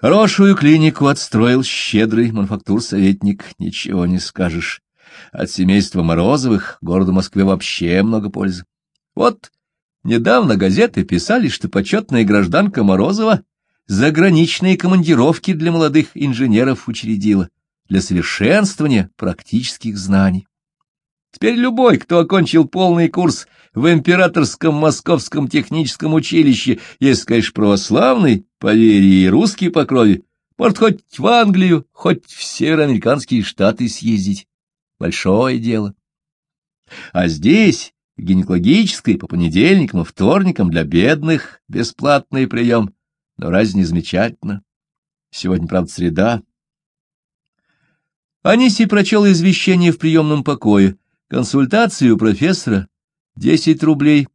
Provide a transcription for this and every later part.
Хорошую клинику отстроил щедрый мануфактур-советник, ничего не скажешь. От семейства Морозовых городу Москве вообще много пользы. Вот недавно газеты писали, что почетная гражданка Морозова заграничные командировки для молодых инженеров учредила для совершенствования практических знаний. Теперь любой, кто окончил полный курс в Императорском Московском техническом училище, если, конечно, православный, по вере и русский по крови, может хоть в Англию, хоть в североамериканские штаты съездить. Большое дело. А здесь, в гинекологической, по понедельникам и вторникам для бедных бесплатный прием. Но разве не замечательно? Сегодня, правда, среда. Анисий прочел извещение в приемном покое. Консультацию профессора — десять рублей,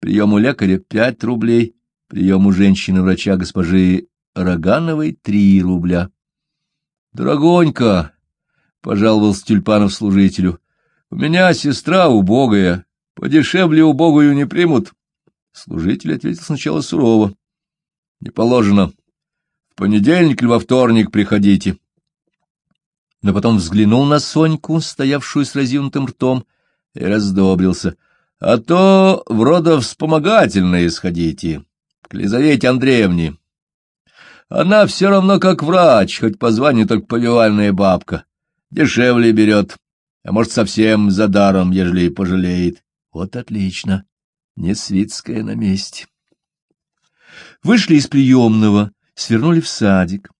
прием у лекаря — пять рублей, прием у женщины-врача госпожи Рогановой — три рубля. — Дорогонька, — пожаловался Тюльпанов служителю, — у меня сестра убогая, подешевле убогую не примут. Служитель ответил сначала сурово. — Не положено. В понедельник или во вторник приходите. — но потом взглянул на Соньку, стоявшую с разъюнутым ртом, и раздобрился. — А то в родовспомогательные сходите, к Лизавете Андреевне. Она все равно как врач, хоть по званию только повивальная бабка. Дешевле берет, а может, совсем за даром, ежели пожалеет. Вот отлично, не Свитская на месте. Вышли из приемного, свернули в садик.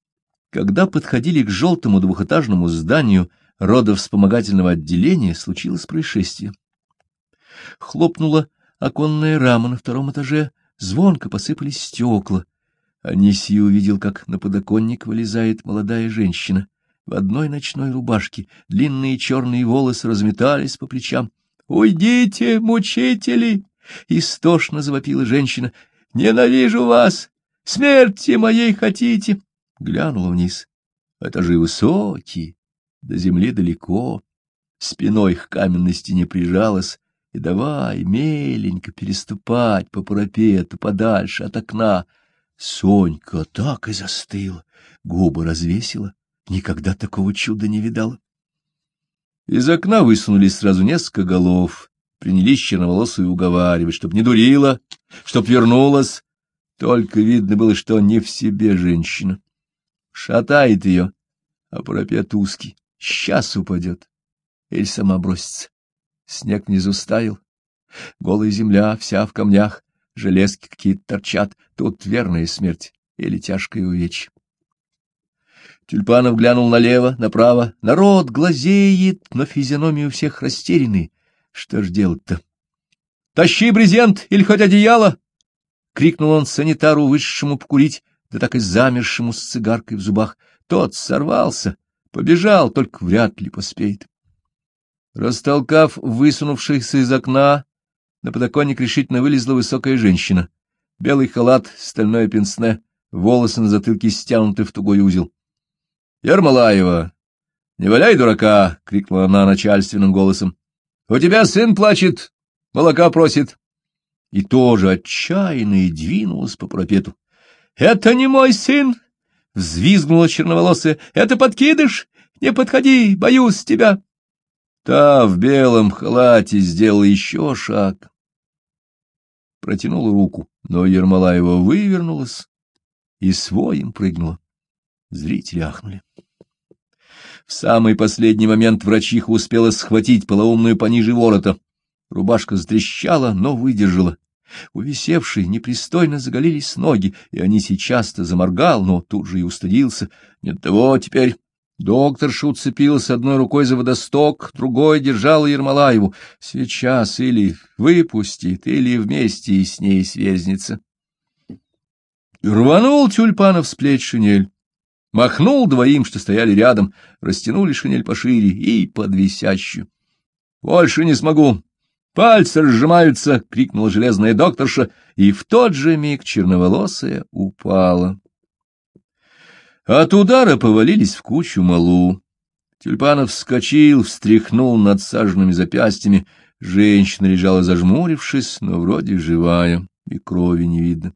Когда подходили к желтому двухэтажному зданию родовспомогательного отделения, случилось происшествие. Хлопнула оконная рама на втором этаже, звонко посыпались стекла. Анисий увидел, как на подоконник вылезает молодая женщина. В одной ночной рубашке длинные черные волосы разметались по плечам. «Уйдите, мучители!» — истошно завопила женщина. «Ненавижу вас! Смерти моей хотите!» Глянула вниз. Этажи высокие, до земли далеко, спиной к каменной стене прижалась, и давай меленько переступать по парапету подальше от окна. Сонька так и застыла, губы развесила, никогда такого чуда не видала. Из окна высунулись сразу несколько голов, принялись черноволосую уговаривать, чтоб не дурила, чтоб вернулась. Только видно было, что не в себе женщина шатает ее, а парапет узкий, сейчас упадет или сама бросится. Снег внизу стаял, голая земля вся в камнях, железки какие-то торчат, тут верная смерть или тяжкое увечье. Тюльпанов глянул налево, направо. Народ глазеет, но физиономии у всех растерянные. Что ж делать-то? — Тащи брезент или хоть одеяло! — крикнул он санитару, вышедшему покурить да так и замершему с цигаркой в зубах. Тот сорвался, побежал, только вряд ли поспеет. Растолкав высунувшихся из окна, на подоконник решительно вылезла высокая женщина. Белый халат, стальное пенсне, волосы на затылке стянуты в тугой узел. — Ермолаева! Не валяй дурака! — крикнула она начальственным голосом. — У тебя сын плачет, молока просит. И тоже отчаянно и двинулась по пропету. «Это не мой сын!» — взвизгнула черноволосая. «Это подкидыш! Не подходи, боюсь тебя!» Та в белом халате сделала еще шаг. Протянула руку, но Ермолаева вывернулась и своим прыгнула. Зрители ахнули. В самый последний момент врачиха успела схватить полоумную пониже ворота. Рубашка затрещала, но выдержала. У висевшей непристойно заголились ноги, и они сейчас-то заморгал, но тут же и устыдился. Нет того теперь. Докторша уцепилась одной рукой за водосток, другой держала Ермолаеву. Сейчас или выпустит, или вместе и с ней сверзнется. Рванул тюльпанов с плеч шинель. Махнул двоим, что стояли рядом, растянули шинель пошире и под висящую. — Больше не смогу, Пальцы разжимаются, — крикнула железная докторша, и в тот же миг черноволосая упала. От удара повалились в кучу малу. Тюльпанов вскочил, встряхнул над саженными запястьями. Женщина лежала зажмурившись, но вроде живая, и крови не видно.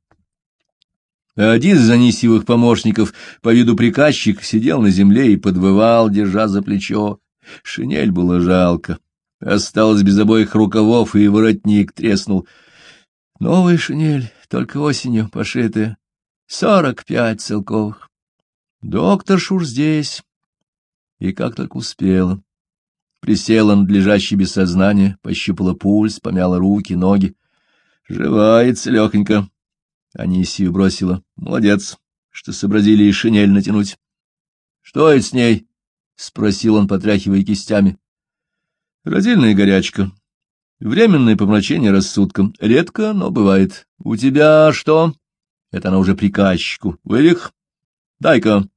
Один из Анисьевых помощников, по виду приказчик, сидел на земле и подвывал, держа за плечо. Шинель было жалко. Осталось без обоих рукавов, и воротник треснул. Новая шинель, только осенью пошитая. Сорок пять целковых. Доктор Шур здесь. И как только успела. Присела над лежащей без сознания, пощупала пульс, помяла руки, ноги. Живается легонько. Анисию бросила. Молодец, что сообразили и шинель натянуть. — Что это с ней? — спросил он, потряхивая кистями. — Родильная горячка. Временное помрачение рассудком. Редко, но бывает. — У тебя что? Это она уже приказчику. — Вывих? — Дай-ка.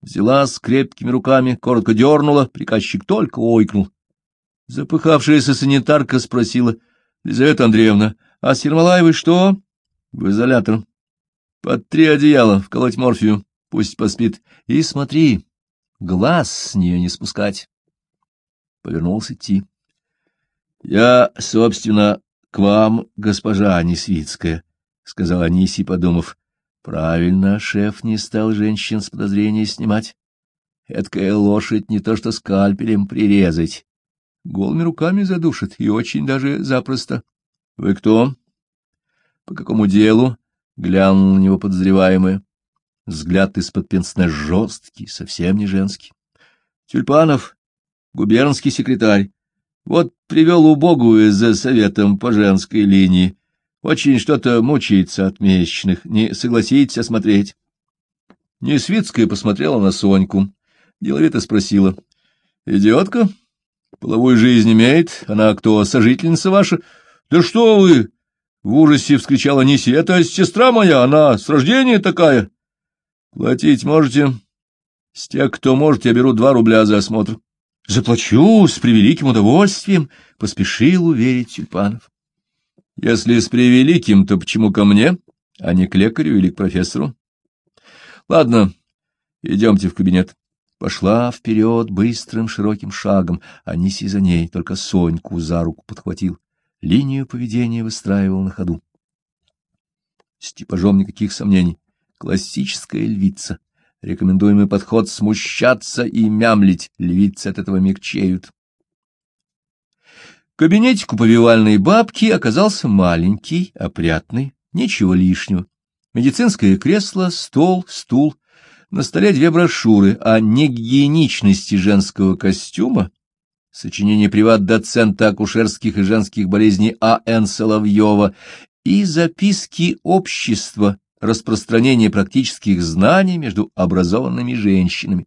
Взяла с крепкими руками, коротко дернула, приказчик только ойкнул. Запыхавшаяся санитарка спросила. — Лизавета Андреевна, а с Ермолаевой что? — В изолятор. — Под три одеяла, вколоть морфию, пусть поспит. И смотри, глаз с нее не спускать. Повернулся идти. — Я, собственно, к вам, госпожа Несвицкая, — сказал Аниси, подумав. — Правильно, шеф не стал женщин с подозрения снимать. Эдкая лошадь не то что скальпелем прирезать. Голыми руками задушит, и очень даже запросто. — Вы кто? — По какому делу? — глянул на него подозреваемый. Взгляд из-под пенсне жесткий, совсем не женский. — Тюльпанов, губернский секретарь. Вот привел убогую за советом по женской линии. Очень что-то мучается от месячных, не согласитесь осмотреть. Несвицкая посмотрела на Соньку, деловито спросила. — Идиотка? Половую жизнь имеет? Она кто, сожительница ваша? — Да что вы! — в ужасе вскричала Ниси. — Это сестра моя, она с рождения такая. — Платить можете? — С тех, кто может, я беру два рубля за осмотр. — Заплачу с превеликим удовольствием, — поспешил уверить Тюльпанов. — Если с превеликим, то почему ко мне, а не к лекарю или к профессору? — Ладно, идемте в кабинет. Пошла вперед быстрым широким шагом, а Ниси за ней, только Соньку за руку подхватил. Линию поведения выстраивал на ходу. С типажом никаких сомнений. Классическая львица — Рекомендуемый подход — смущаться и мямлить, львицы от этого мягчеют. Кабинетик у повивальной бабки оказался маленький, опрятный, ничего лишнего. Медицинское кресло, стол, стул. На столе две брошюры о негигиеничности женского костюма, сочинение приват-доцента акушерских и женских болезней А.Н. Соловьева и записки общества распространение практических знаний между образованными женщинами.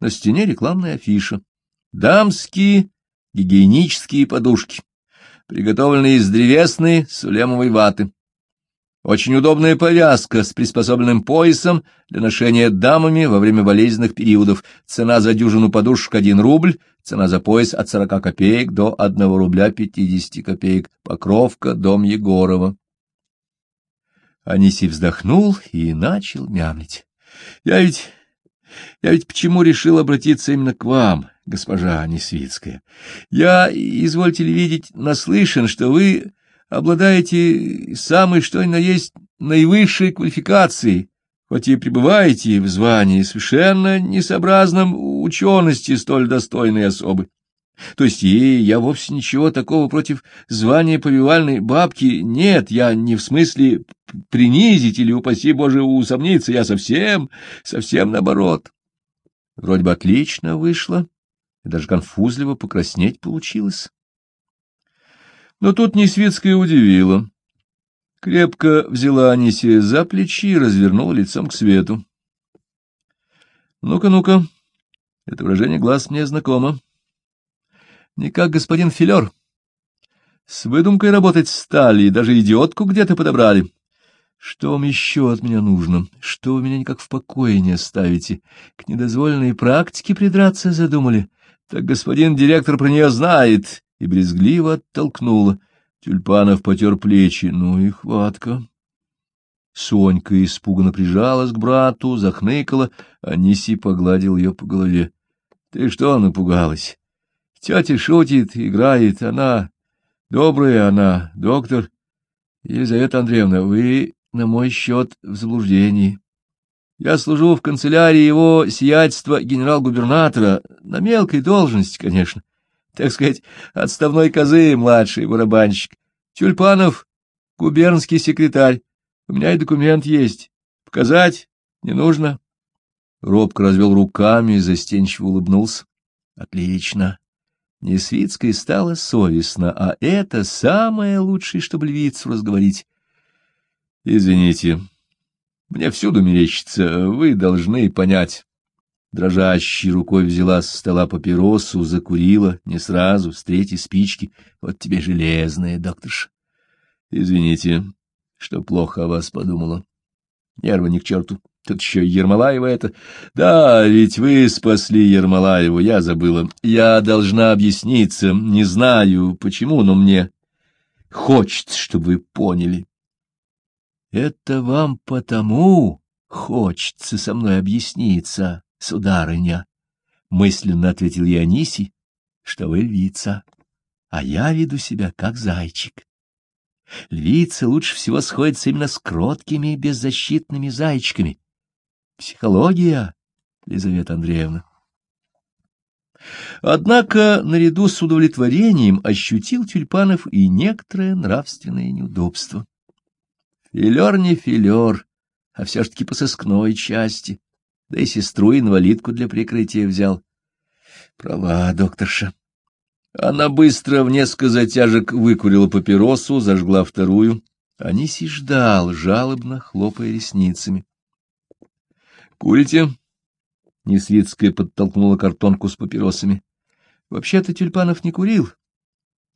На стене рекламная афиша. Дамские гигиенические подушки, приготовленные из древесной сулемовой ваты. Очень удобная повязка с приспособленным поясом для ношения дамами во время болезненных периодов. Цена за дюжину подушек 1 рубль, цена за пояс от 40 копеек до 1 рубля 50 копеек. Покровка, дом Егорова. Анисий вздохнул и начал мямлить. — Я ведь... я ведь почему решил обратиться именно к вам, госпожа Анисвицкая? Я, извольте ли видеть, наслышан, что вы обладаете самой что ни на есть наивысшей квалификацией, хоть и пребываете в звании совершенно несообразном учености столь достойной особы. То есть ей я вовсе ничего такого против звания повивальной бабки нет, я не в смысле принизить или, упаси Боже, усомниться, я совсем, совсем наоборот. Вроде бы отлично вышло, и даже конфузливо покраснеть получилось. Но тут Несвицкая удивила. Крепко взяла Анисия за плечи и развернула лицом к свету. «Ну-ка, ну-ка, это выражение глаз мне знакомо не как господин Филер. С выдумкой работать стали, и даже идиотку где-то подобрали. Что вам еще от меня нужно? Что вы меня никак в покое не оставите? К недозволенной практике придраться задумали? Так господин директор про нее знает. И брезгливо оттолкнула. Тюльпанов потер плечи. Ну и хватка. Сонька испуганно прижалась к брату, захныкала, а Ниси погладил ее по голове. — Ты что напугалась? Тетя шутит, играет, она... Добрая она, доктор. Елизавета Андреевна, вы на мой счет в заблуждении. Я служу в канцелярии его сиятельства генерал-губернатора, на мелкой должности, конечно. Так сказать, отставной козы младший барабанщик. Тюльпанов — губернский секретарь. У меня и документ есть. Показать не нужно. Робко развел руками и застенчиво улыбнулся. Отлично. Несвицкой стало совестно, а это самое лучшее, чтобы львицу разговорить. Извините, мне всюду мерещится, вы должны понять. Дрожащей рукой взяла с стола папиросу, закурила, не сразу, с третьей спички. Вот тебе железная, докторша. Извините, что плохо о вас подумала. Нервы ни к черту. Тут еще Ермолаева это. Да, ведь вы спасли Ермолаеву, я забыла. Я должна объясниться, не знаю почему, но мне хочется, чтобы вы поняли. Это вам потому хочется со мной объясниться, сударыня, — мысленно ответил я Аниси, — что вы львица, а я веду себя как зайчик. Львица лучше всего сходится именно с кроткими беззащитными зайчиками. Психология, Лизавета Андреевна. Однако, наряду с удовлетворением, ощутил Тюльпанов и некоторое нравственное неудобство. Филер не филер, а все ж таки по сыскной части. Да и сестру-инвалидку для прикрытия взял. Права, докторша. Она быстро в несколько затяжек выкурила папиросу, зажгла вторую. Аниси ждал, жалобно хлопая ресницами. — Курите? Несвицкая подтолкнула картонку с папиросами. Вообще-то Тюльпанов не курил,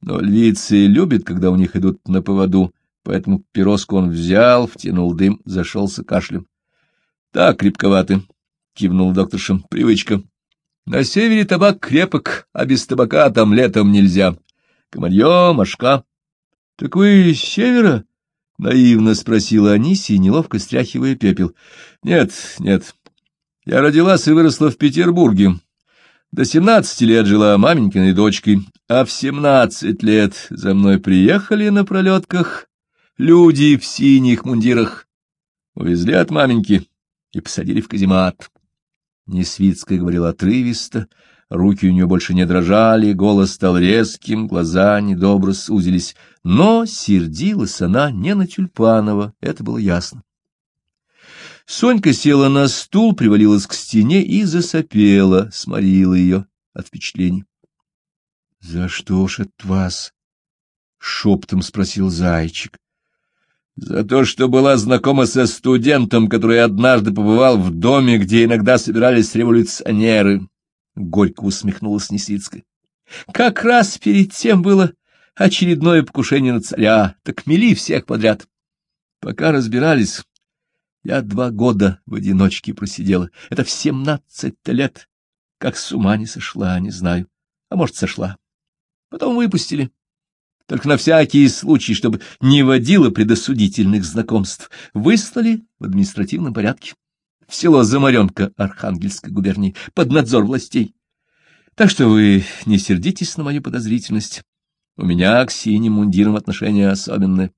но львицы любят, когда у них идут на поводу, поэтому пироску он взял, втянул дым, зашелся кашлем. — Так, крепковаты, — кивнул докторша, — привычка. На севере табак крепок, а без табака там летом нельзя. Комарье, мошка. — Так вы с севера? — наивно спросила Анисия, неловко стряхивая пепел. — Нет, нет. Я родилась и выросла в Петербурге. До семнадцати лет жила маменькиной дочкой, а в семнадцать лет за мной приехали на пролетках Люди в синих мундирах увезли от маменьки и посадили в каземат. Несвицкая говорила отрывисто, руки у нее больше не дрожали, голос стал резким, глаза недобро сузились. Но сердилась она не на Тюльпанова, это было ясно. Сонька села на стул, привалилась к стене и засопела, сморила ее от впечатлений. — За что ж от вас? — шептом спросил зайчик. За то, что была знакома со студентом, который однажды побывал в доме, где иногда собирались революционеры. Горько усмехнулась Несицкая. Как раз перед тем было очередное покушение на царя, так мели всех подряд. Пока разбирались, я два года в одиночке просидела. Это в семнадцать лет. Как с ума не сошла, не знаю. А может, сошла. Потом выпустили только на всякий случай, чтобы не водило предосудительных знакомств, выслали в административном порядке в село Замаренка Архангельской губернии под надзор властей. Так что вы не сердитесь на мою подозрительность. У меня к синим мундирам отношения особенные.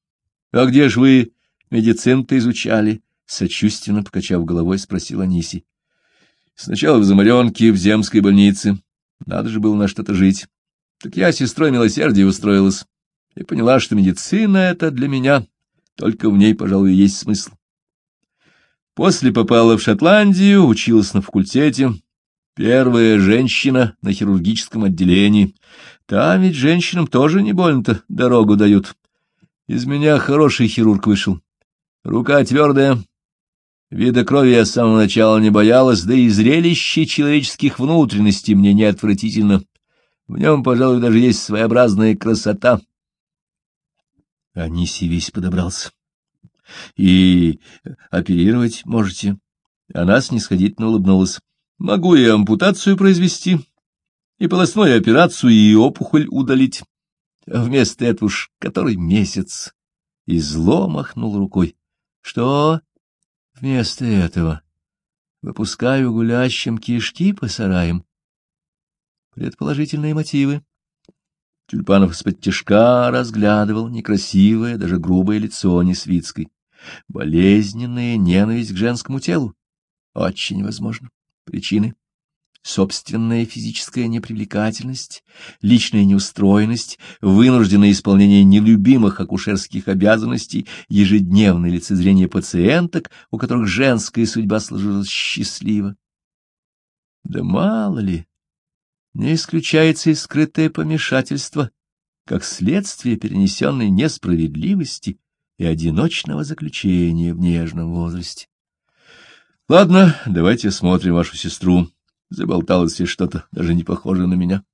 — А где ж вы медицину-то изучали? — сочувственно покачав головой, спросил Аниси. — Сначала в Замаренке, в земской больнице. Надо же было на что-то жить. Так я сестрой милосердия устроилась и поняла, что медицина — это для меня, только в ней, пожалуй, есть смысл. После попала в Шотландию, училась на факультете. Первая женщина на хирургическом отделении. Там ведь женщинам тоже не больно-то дорогу дают. Из меня хороший хирург вышел. Рука твердая. Вида крови я с самого начала не боялась, да и зрелище человеческих внутренностей мне не отвратительно. В нем, пожалуй, даже есть своеобразная красота. Аниси весь подобрался. — И оперировать можете? Она снисходительно улыбнулась. — Могу и ампутацию произвести, и полостную операцию, и опухоль удалить. А вместо этого уж который месяц. И зло махнул рукой. — Что вместо этого? Выпускаю гулящим кишки по сараям предположительные мотивы. Тюльпанов из-под тяжка разглядывал некрасивое, даже грубое лицо Несвицкой. Болезненная ненависть к женскому телу. Очень возможно. Причины собственная физическая непривлекательность, личная неустроенность, вынужденное исполнение нелюбимых акушерских обязанностей, ежедневное лицезрение пациенток, у которых женская судьба сложилась счастливо. Да мало ли, не исключается и скрытое помешательство, как следствие перенесенной несправедливости и одиночного заключения в нежном возрасте. Ладно, давайте смотрим вашу сестру. Заболталось и что-то, даже не похоже на меня.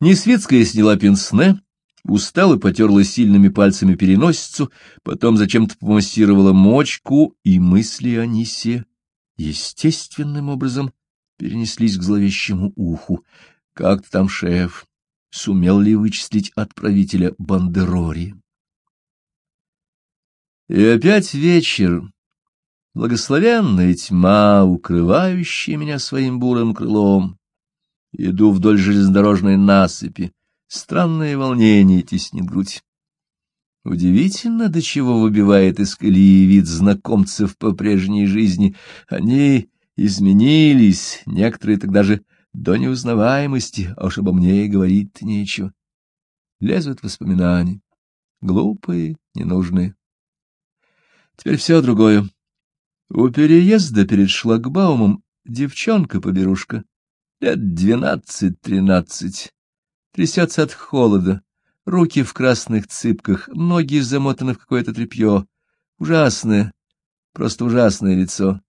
Несветская сняла пенсне, устало потерла сильными пальцами переносицу, потом зачем-то помассировала мочку, и мысли о Нисе естественным образом перенеслись к зловещему уху. Как там шеф? Сумел ли вычислить отправителя Бандерори? И опять вечер, Благословенная тьма, укрывающая меня своим бурым крылом. Иду вдоль железнодорожной насыпи. Странное волнение теснит грудь. Удивительно, до чего выбивает из колеи вид знакомцев по прежней жизни. Они изменились, некоторые тогда же до неузнаваемости, а уж обо мне и говорить нечего. Лезут воспоминания, глупые, ненужные. Теперь все другое. У переезда перед шлагбаумом девчонка-поберушка, лет двенадцать-тринадцать, трясется от холода, руки в красных цыпках, ноги замотаны в какое-то тряпье. Ужасное, просто ужасное лицо,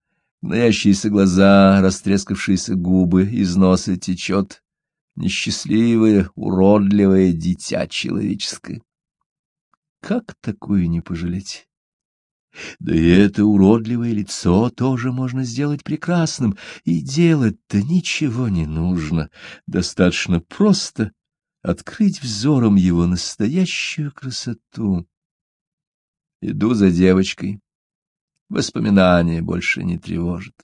гноящиеся глаза, растрескавшиеся губы, из носа течет. Несчастливое, уродливое дитя человеческое. Как такую не пожалеть? Да и это уродливое лицо тоже можно сделать прекрасным, и делать-то ничего не нужно. Достаточно просто открыть взором его настоящую красоту. Иду за девочкой. Воспоминания больше не тревожат.